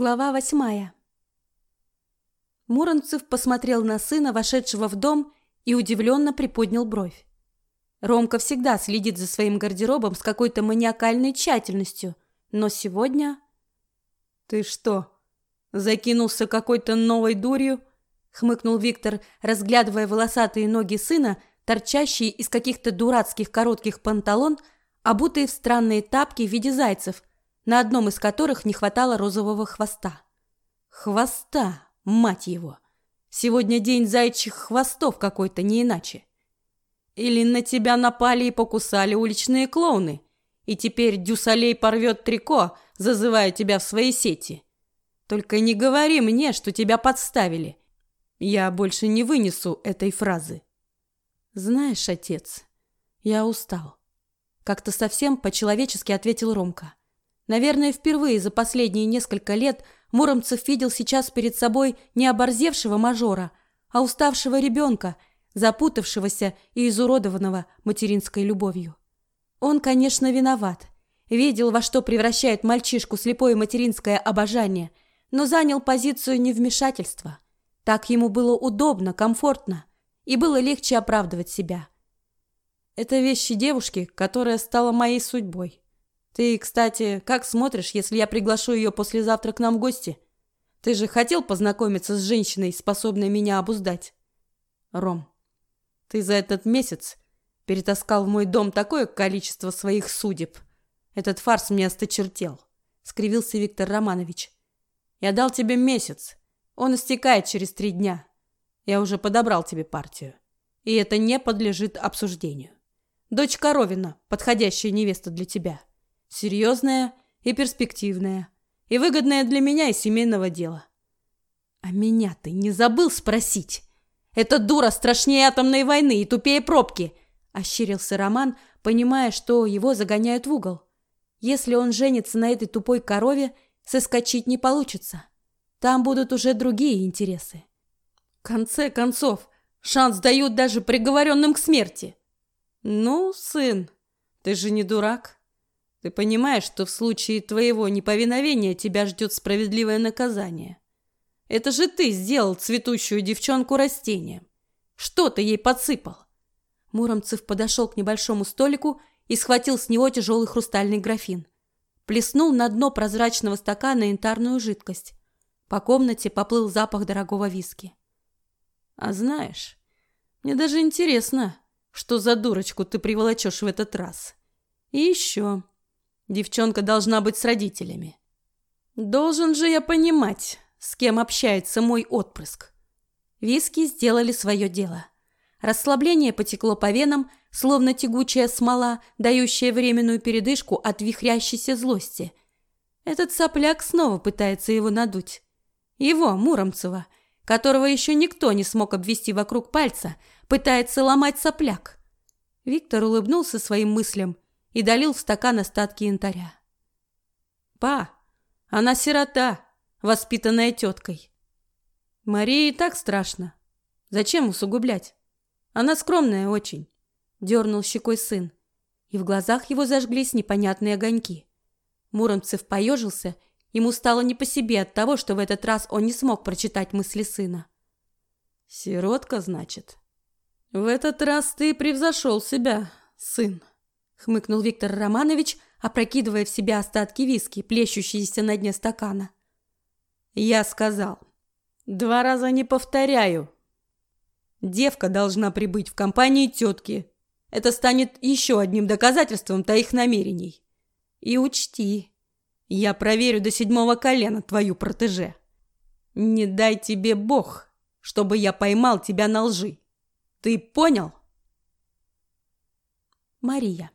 Глава восьмая. Муромцев посмотрел на сына, вошедшего в дом, и удивленно приподнял бровь. Ромка всегда следит за своим гардеробом с какой-то маниакальной тщательностью, но сегодня... «Ты что, закинулся какой-то новой дурью?» — хмыкнул Виктор, разглядывая волосатые ноги сына, торчащие из каких-то дурацких коротких панталон, обутые в странные тапки в виде зайцев, на одном из которых не хватало розового хвоста. Хвоста, мать его! Сегодня день зайчих хвостов какой-то, не иначе. Или на тебя напали и покусали уличные клоуны, и теперь Дюсалей порвет трико, зазывая тебя в свои сети. Только не говори мне, что тебя подставили. Я больше не вынесу этой фразы. Знаешь, отец, я устал. Как-то совсем по-человечески ответил Ромка. Наверное, впервые за последние несколько лет Муромцев видел сейчас перед собой не оборзевшего мажора, а уставшего ребенка, запутавшегося и изуродованного материнской любовью. Он, конечно, виноват. Видел, во что превращает мальчишку слепое материнское обожание, но занял позицию невмешательства. Так ему было удобно, комфортно, и было легче оправдывать себя. Это вещи девушки, которая стала моей судьбой. Ты, кстати, как смотришь, если я приглашу ее послезавтра к нам в гости? Ты же хотел познакомиться с женщиной, способной меня обуздать. Ром, ты за этот месяц перетаскал в мой дом такое количество своих судеб. Этот фарс мне осточертел, скривился Виктор Романович. Я дал тебе месяц. Он истекает через три дня. Я уже подобрал тебе партию. И это не подлежит обсуждению. Дочь Коровина, подходящая невеста для тебя серьезная и перспективная, и выгодная для меня и семейного дела. А меня ты не забыл спросить? Эта дура страшнее атомной войны и тупее пробки, ощерился Роман, понимая, что его загоняют в угол. Если он женится на этой тупой корове, соскочить не получится. Там будут уже другие интересы. В конце концов, шанс дают даже приговоренным к смерти. Ну, сын, ты же не дурак. Ты понимаешь, что в случае твоего неповиновения тебя ждет справедливое наказание. Это же ты сделал цветущую девчонку растением. Что ты ей подсыпал? Муромцев подошел к небольшому столику и схватил с него тяжелый хрустальный графин. Плеснул на дно прозрачного стакана янтарную жидкость. По комнате поплыл запах дорогого виски. А знаешь, мне даже интересно, что за дурочку ты приволочешь в этот раз. И еще... Девчонка должна быть с родителями. Должен же я понимать, с кем общается мой отпрыск. Виски сделали свое дело. Расслабление потекло по венам, словно тягучая смола, дающая временную передышку от вихрящейся злости. Этот сопляк снова пытается его надуть. Его, Муромцева, которого еще никто не смог обвести вокруг пальца, пытается ломать сопляк. Виктор улыбнулся своим мыслям и долил в стакан остатки янтаря. «Па, она сирота, воспитанная теткой. Марии так страшно. Зачем усугублять? Она скромная очень», — дернул щекой сын, и в глазах его зажглись непонятные огоньки. Муромцев поежился, ему стало не по себе от того, что в этот раз он не смог прочитать мысли сына. «Сиротка, значит?» «В этот раз ты превзошел себя, сын» хмыкнул Виктор Романович, опрокидывая в себя остатки виски, плещущиеся на дне стакана. Я сказал, два раза не повторяю. Девка должна прибыть в компании тетки. Это станет еще одним доказательством твоих намерений. И учти, я проверю до седьмого колена твою протеже. Не дай тебе Бог, чтобы я поймал тебя на лжи. Ты понял? Мария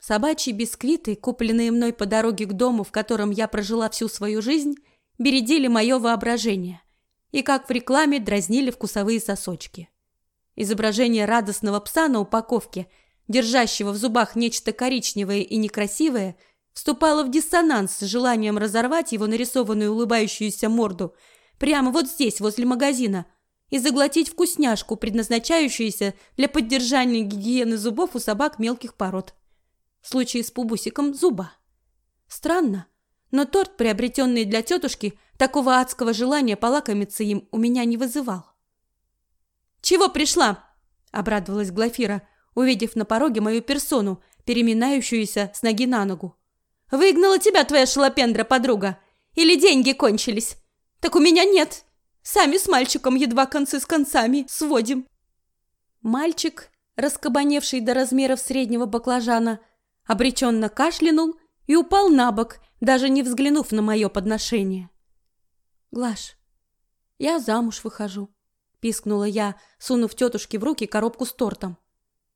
Собачьи бисквиты, купленные мной по дороге к дому, в котором я прожила всю свою жизнь, бередили мое воображение и, как в рекламе, дразнили вкусовые сосочки. Изображение радостного пса на упаковке, держащего в зубах нечто коричневое и некрасивое, вступало в диссонанс с желанием разорвать его нарисованную улыбающуюся морду прямо вот здесь, возле магазина, и заглотить вкусняшку, предназначающуюся для поддержания гигиены зубов у собак мелких пород. В случае с Пубусиком – зуба. Странно, Но торт, приобретенный для тетушки, такого адского желания полакомиться им у меня не вызывал. «Чего пришла?» – обрадовалась Глафира, увидев на пороге мою персону, переминающуюся с ноги на ногу. «Выгнала тебя твоя шалопендра, подруга! Или деньги кончились? Так у меня нет! Сами с мальчиком едва концы с концами сводим!» Мальчик, раскабаневший до размеров среднего баклажана, обреченно кашлянул и упал на бок, даже не взглянув на мое подношение. «Глаш, я замуж выхожу», – пискнула я, сунув тетушке в руки коробку с тортом.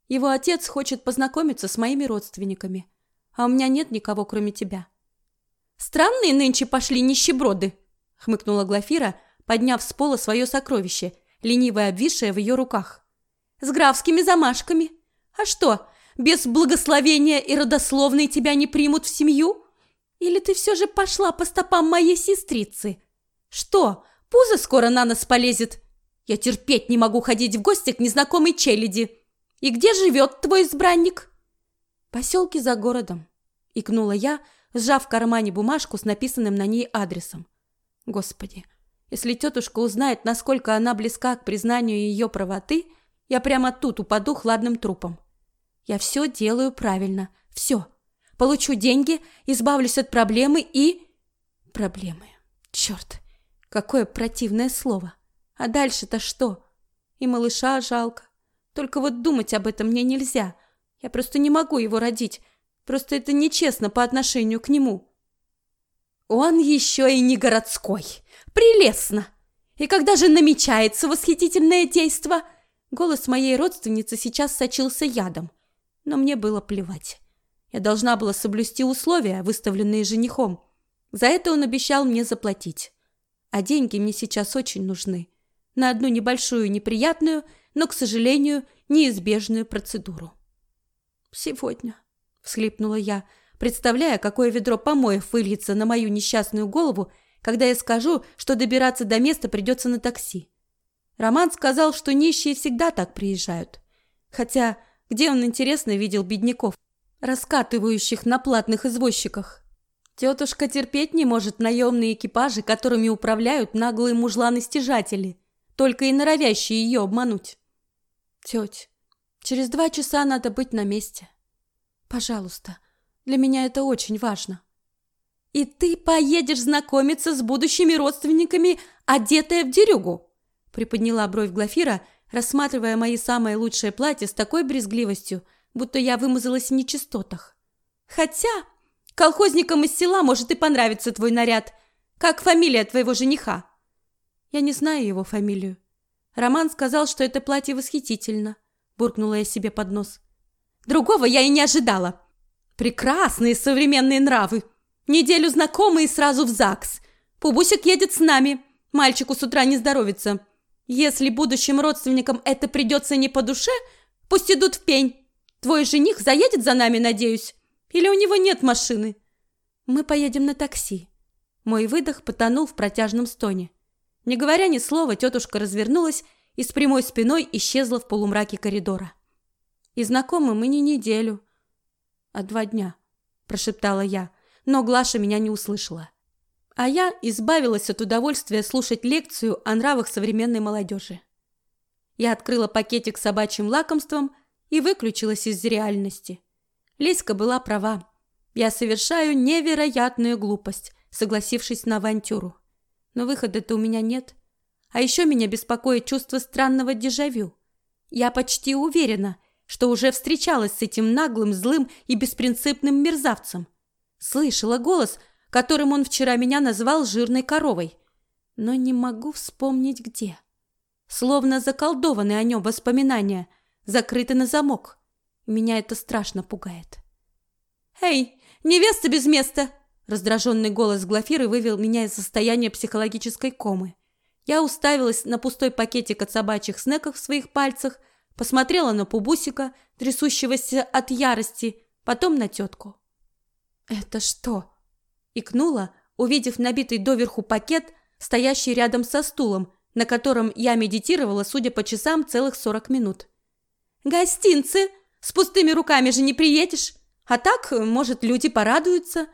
«Его отец хочет познакомиться с моими родственниками, а у меня нет никого, кроме тебя». «Странные нынче пошли нищеброды», – хмыкнула Глафира, подняв с пола свое сокровище, лениво обвисшее в ее руках с графскими замашками. А что, без благословения и родословной тебя не примут в семью? Или ты все же пошла по стопам моей сестрицы? Что, пузо скоро на нас полезет? Я терпеть не могу ходить в гости к незнакомой челяди. И где живет твой избранник? Поселки за городом, икнула я, сжав в кармане бумажку с написанным на ней адресом. Господи, если тетушка узнает, насколько она близка к признанию ее правоты, я прямо тут упаду хладным трупом. Я все делаю правильно. Все. Получу деньги, избавлюсь от проблемы и... Проблемы. Черт, какое противное слово. А дальше-то что? И малыша жалко. Только вот думать об этом мне нельзя. Я просто не могу его родить. Просто это нечестно по отношению к нему. Он еще и не городской. Прелестно. И когда же намечается восхитительное действо – Голос моей родственницы сейчас сочился ядом, но мне было плевать. Я должна была соблюсти условия, выставленные женихом. За это он обещал мне заплатить. А деньги мне сейчас очень нужны. На одну небольшую неприятную, но, к сожалению, неизбежную процедуру. «Сегодня», — всхлипнула я, представляя, какое ведро помоев выльется на мою несчастную голову, когда я скажу, что добираться до места придется на такси. Роман сказал, что нищие всегда так приезжают. Хотя, где он, интересно, видел бедняков, раскатывающих на платных извозчиках? Тетушка терпеть не может наемные экипажи, которыми управляют наглые мужланы-стяжатели, только и норовящие ее обмануть. Теть, через два часа надо быть на месте. Пожалуйста, для меня это очень важно. И ты поедешь знакомиться с будущими родственниками, одетая в дерюгу? Приподняла бровь Глафира, рассматривая мои самые лучшие платья с такой брезгливостью, будто я вымазалась в нечистотах. Хотя колхозникам из села может и понравиться твой наряд. Как фамилия твоего жениха? Я не знаю его фамилию. Роман сказал, что это платье восхитительно. Буркнула я себе под нос. Другого я и не ожидала. Прекрасные современные нравы. Неделю знакомы и сразу в ЗАГС. Пубусик едет с нами. Мальчику с утра не здоровится. Если будущим родственникам это придется не по душе, пусть идут в пень. Твой жених заедет за нами, надеюсь? Или у него нет машины? Мы поедем на такси. Мой выдох потонул в протяжном стоне. Не говоря ни слова, тетушка развернулась и с прямой спиной исчезла в полумраке коридора. И знакомы мы не неделю, а два дня, прошептала я, но Глаша меня не услышала. А я избавилась от удовольствия слушать лекцию о нравах современной молодежи. Я открыла пакетик с собачьим лакомством и выключилась из реальности. Леська была права. Я совершаю невероятную глупость, согласившись на авантюру. Но выхода-то у меня нет. А еще меня беспокоит чувство странного дежавю. Я почти уверена, что уже встречалась с этим наглым, злым и беспринципным мерзавцем. Слышала голос – которым он вчера меня назвал жирной коровой, но не могу вспомнить где. Словно заколдованы о нем воспоминания, закрыты на замок. Меня это страшно пугает. «Эй, невеста без места!» Раздраженный голос Глафиры вывел меня из состояния психологической комы. Я уставилась на пустой пакетик от собачьих снеков в своих пальцах, посмотрела на Пубусика, трясущегося от ярости, потом на тетку. «Это что?» Икнула, увидев набитый доверху пакет, стоящий рядом со стулом, на котором я медитировала, судя по часам, целых сорок минут. «Гостинцы! С пустыми руками же не приедешь! А так, может, люди порадуются?»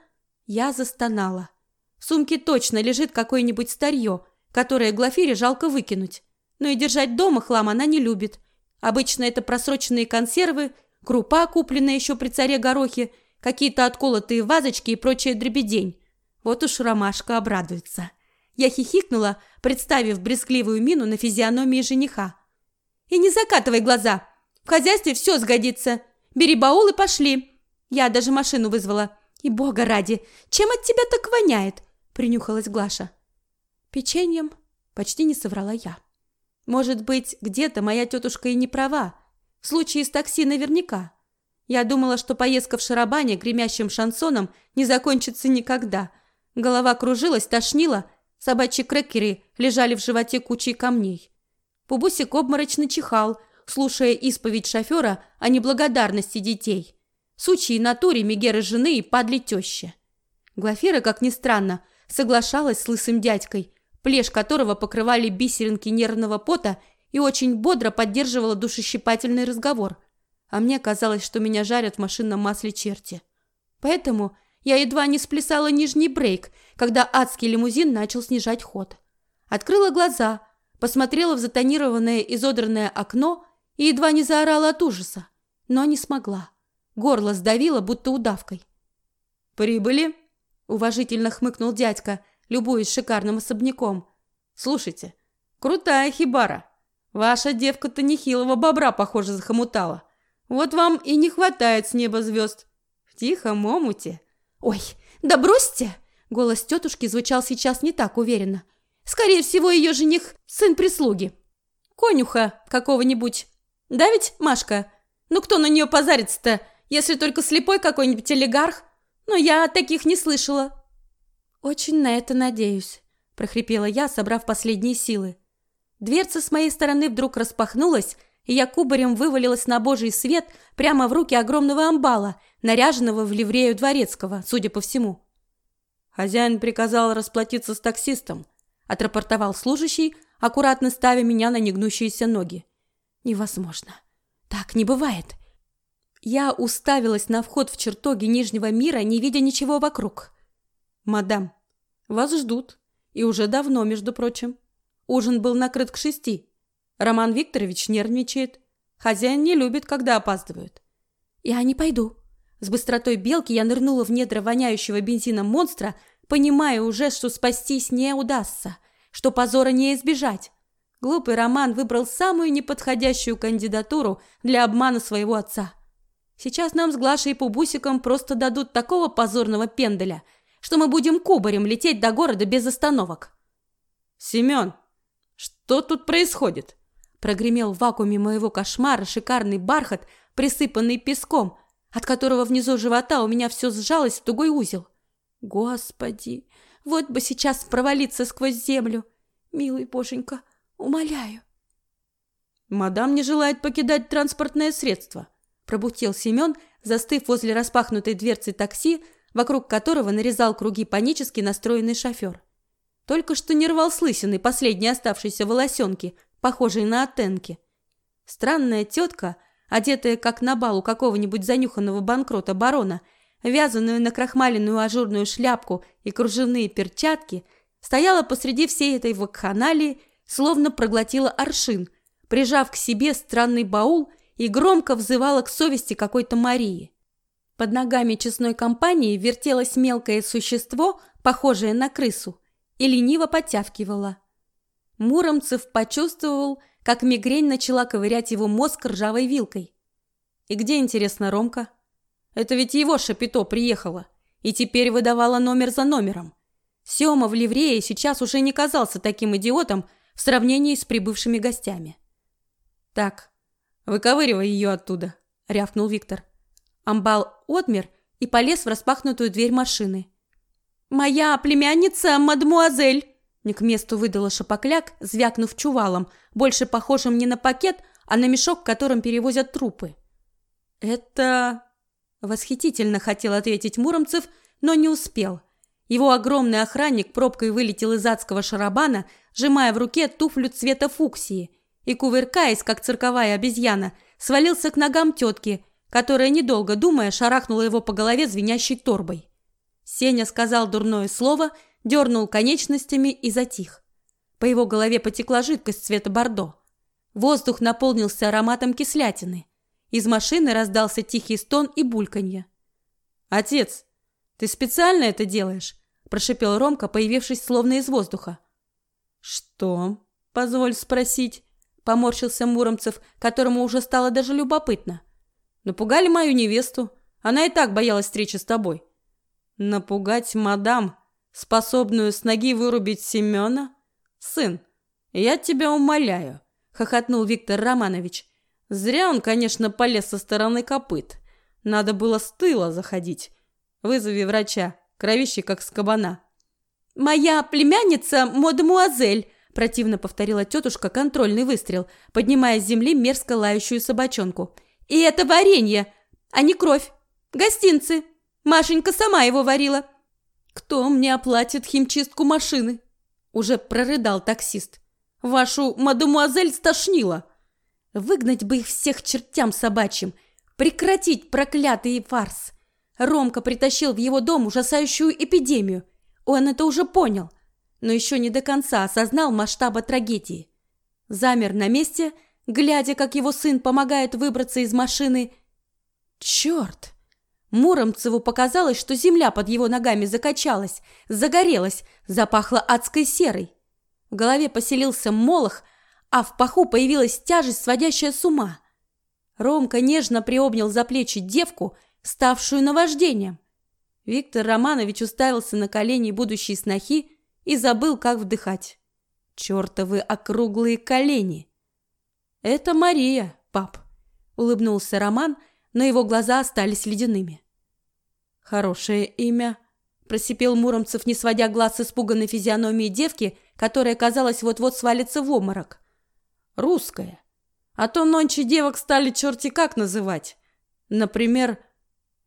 Я застонала. В сумке точно лежит какое-нибудь старье, которое Глафире жалко выкинуть. Но и держать дома хлам она не любит. Обычно это просроченные консервы, крупа, купленная еще при царе Горохе, какие-то отколотые вазочки и прочая дребедень. Вот уж ромашка обрадуется. Я хихикнула, представив брезгливую мину на физиономии жениха. «И не закатывай глаза. В хозяйстве все сгодится. Бери баул и пошли. Я даже машину вызвала. И бога ради, чем от тебя так воняет?» Принюхалась Глаша. «Печеньем?» Почти не соврала я. «Может быть, где-то моя тетушка и не права. В случае с такси наверняка. Я думала, что поездка в шарабане гремящим шансоном не закончится никогда. Голова кружилась, тошнила, собачьи крекеры лежали в животе кучей камней. Пубусик обморочно чихал, слушая исповедь шофера о неблагодарности детей. Сучьей натуре Мегеры жены и падли теща. Глафира, как ни странно, соглашалась с лысым дядькой, плешь которого покрывали бисеринки нервного пота и очень бодро поддерживала душещипательный разговор – а мне казалось, что меня жарят в машинном масле черти. Поэтому я едва не сплясала нижний брейк, когда адский лимузин начал снижать ход. Открыла глаза, посмотрела в затонированное изодранное окно и едва не заорала от ужаса, но не смогла. Горло сдавило, будто удавкой. «Прибыли?» – уважительно хмыкнул дядька, любуясь шикарным особняком. «Слушайте, крутая хибара. Ваша девка-то нехилого бобра, похоже, захомутала. Вот вам и не хватает с неба звезд. В тихом омуте. Ой, да бросьте! Голос тетушки звучал сейчас не так уверенно. Скорее всего, ее жених – сын прислуги. Конюха какого-нибудь. Да ведь, Машка? Ну кто на нее позарится-то, если только слепой какой-нибудь олигарх? Но я таких не слышала. Очень на это надеюсь, прохрипела я, собрав последние силы. Дверца с моей стороны вдруг распахнулась, и я кубарем вывалилась на божий свет прямо в руки огромного амбала, наряженного в ливрею дворецкого, судя по всему. Хозяин приказал расплатиться с таксистом, отрапортовал служащий, аккуратно ставя меня на негнущиеся ноги. Невозможно. Так не бывает. Я уставилась на вход в чертоги Нижнего мира, не видя ничего вокруг. «Мадам, вас ждут. И уже давно, между прочим. Ужин был накрыт к шести. Роман Викторович нервничает. Хозяин не любит, когда опаздывают. Я не пойду. С быстротой белки я нырнула в недра воняющего бензином монстра, понимая уже, что спастись не удастся, что позора не избежать. Глупый Роман выбрал самую неподходящую кандидатуру для обмана своего отца. Сейчас нам с Глашей и Пубусиком просто дадут такого позорного пенделя, что мы будем кубарем лететь до города без остановок. Семен, что тут происходит? Прогремел в вакууме моего кошмара шикарный бархат, присыпанный песком, от которого внизу живота у меня все сжалось в тугой узел. Господи, вот бы сейчас провалиться сквозь землю. Милый боженька, умоляю. Мадам не желает покидать транспортное средство, пробутил Семен, застыв возле распахнутой дверцы такси, вокруг которого нарезал круги панически настроенный шофер. Только что не рвал с лысины последние оставшиеся волосенки – похожей на оттенки. Странная тетка, одетая как на бал у какого-нибудь занюханного банкрота барона, вязаную на крахмаленную ажурную шляпку и кружевные перчатки, стояла посреди всей этой вакханалии, словно проглотила аршин, прижав к себе странный баул и громко взывала к совести какой-то Марии. Под ногами честной компании вертелось мелкое существо, похожее на крысу, и лениво подтягивало. Муромцев почувствовал, как мигрень начала ковырять его мозг ржавой вилкой. И где, интересно, Ромка? Это ведь его шапито приехала и теперь выдавала номер за номером. Сёма в ливрее сейчас уже не казался таким идиотом в сравнении с прибывшими гостями. «Так, выковыривай ее оттуда», — рявкнул Виктор. Амбал отмер и полез в распахнутую дверь машины. «Моя племянница, мадмуазель!» Не к месту выдала шапокляк, звякнув чувалом, больше похожим не на пакет, а на мешок, которым перевозят трупы. «Это...» Восхитительно хотел ответить Муромцев, но не успел. Его огромный охранник пробкой вылетел из адского шарабана, сжимая в руке туфлю цвета фуксии, и, кувыркаясь, как цирковая обезьяна, свалился к ногам тетки, которая, недолго думая, шарахнула его по голове звенящей торбой. Сеня сказал дурное слово, дернул конечностями и затих. По его голове потекла жидкость цвета бордо. Воздух наполнился ароматом кислятины. Из машины раздался тихий стон и бульканье. «Отец, ты специально это делаешь?» – прошипел Ромка, появившись словно из воздуха. «Что?» – позволь спросить. Поморщился Муромцев, которому уже стало даже любопытно. «Напугали мою невесту. Она и так боялась встречи с тобой». «Напугать мадам, способную с ноги вырубить Семена? Сын, я тебя умоляю», – хохотнул Виктор Романович. «Зря он, конечно, полез со стороны копыт. Надо было с тыла заходить. Вызови врача, кровище как с кабана». «Моя племянница мадемуазель», – противно повторила тетушка контрольный выстрел, поднимая с земли мерзко лающую собачонку. «И это варенье, а не кровь. Гостинцы. Машенька сама его варила». «Кто мне оплатит химчистку машины?» – уже прорыдал таксист. «Вашу мадемуазель стошнило». Выгнать бы их всех чертям собачьим, прекратить проклятый фарс. Ромка притащил в его дом ужасающую эпидемию. Он это уже понял, но еще не до конца осознал масштаба трагедии. Замер на месте, глядя, как его сын помогает выбраться из машины. Черт! Муромцеву показалось, что земля под его ногами закачалась, загорелась, запахла адской серой. В голове поселился молох, а в паху появилась тяжесть, сводящая с ума. Ромка нежно приобнял за плечи девку, ставшую наваждением. Виктор Романович уставился на колени будущей снохи и забыл, как вдыхать. Чертовы округлые колени! Это Мария, пап, улыбнулся Роман, но его глаза остались ледяными. Хорошее имя, просипел Муромцев, не сводя глаз с испуганной физиономии девки, которая, казалось, вот-вот свалится в обморок. Русское. А то нонче девок стали черти как называть. Например,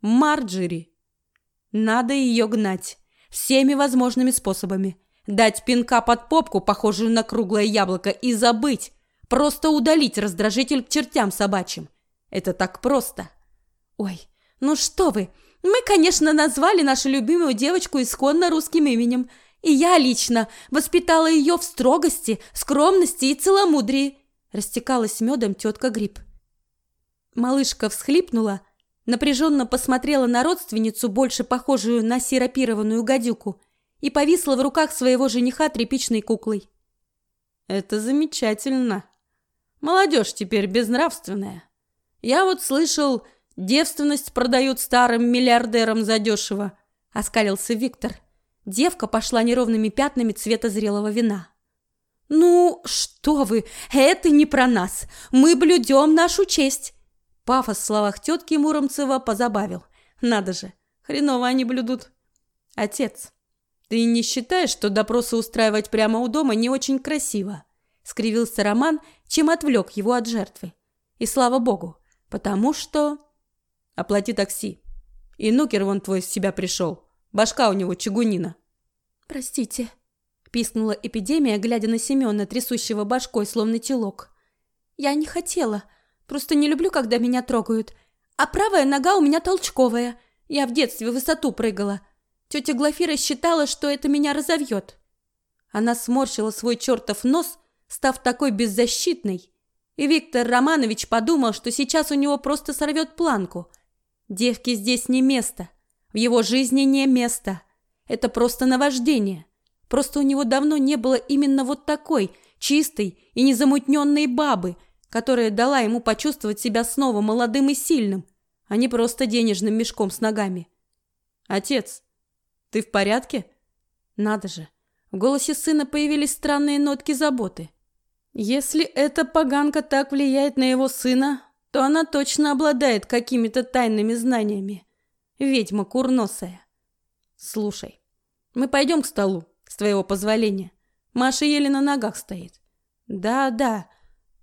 Марджери. Надо ее гнать. Всеми возможными способами. Дать пинка под попку, похожую на круглое яблоко, и забыть. Просто удалить раздражитель к чертям собачьим. Это так просто. Ой, ну что вы. Мы, конечно, назвали нашу любимую девочку исконно русским именем. И я лично воспитала ее в строгости, скромности и целомудрии. Растекалась медом тетка Гриб. Малышка всхлипнула, напряженно посмотрела на родственницу, больше похожую на сиропированную гадюку, и повисла в руках своего жениха тряпичной куклой. «Это замечательно. Молодежь теперь безнравственная. Я вот слышал, девственность продают старым миллиардерам задешево», — оскалился Виктор. Девка пошла неровными пятнами цвета зрелого вина. «Ну, что вы, это не про нас. Мы блюдем нашу честь. Пафос в словах тетки Муромцева позабавил. Надо же, хреново они блюдут. Отец, ты не считаешь, что допросы устраивать прямо у дома не очень красиво? Скривился Роман, чем отвлек его от жертвы. И слава богу, потому что... Оплати такси. И нукер вон твой с себя пришел. Башка у него чугунина. Простите, пискнула эпидемия, глядя на Семена, трясущего башкой, словно телок. Я не хотела. Просто не люблю, когда меня трогают. А правая нога у меня толчковая. Я в детстве в высоту прыгала. Тетя Глафира считала, что это меня разовьет. Она сморщила свой чертов нос, став такой беззащитной. И Виктор Романович подумал, что сейчас у него просто сорвет планку. Девке здесь не место. В его жизни не место. Это просто наваждение. Просто у него давно не было именно вот такой, чистой и незамутненной бабы – которая дала ему почувствовать себя снова молодым и сильным, а не просто денежным мешком с ногами. «Отец, ты в порядке?» Надо же, в голосе сына появились странные нотки заботы. Если эта поганка так влияет на его сына, то она точно обладает какими-то тайными знаниями. Ведьма курносая. Слушай, мы пойдем к столу, с твоего позволения. Маша еле на ногах стоит. Да, да,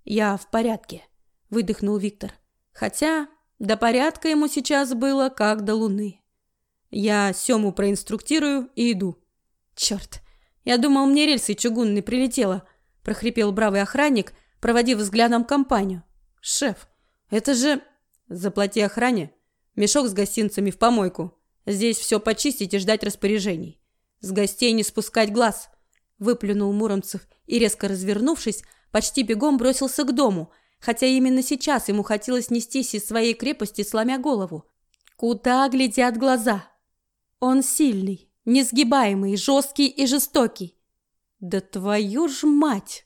«Я в порядке», – выдохнул Виктор. Хотя до порядка ему сейчас было как до луны. «Я Сему проинструктирую и иду». «Черт! Я думал, мне рельсы чугунной прилетело», – прохрипел бравый охранник, проводив взглядом компанию. «Шеф, это же...» «Заплати охране. Мешок с гостинцами в помойку. Здесь все почистить и ждать распоряжений. С гостей не спускать глаз!» Выплюнул Муромцев и, резко развернувшись, почти бегом бросился к дому, хотя именно сейчас ему хотелось нестись из своей крепости, сломя голову. Куда глядят глаза? Он сильный, несгибаемый, жесткий и жестокий. Да твою ж мать!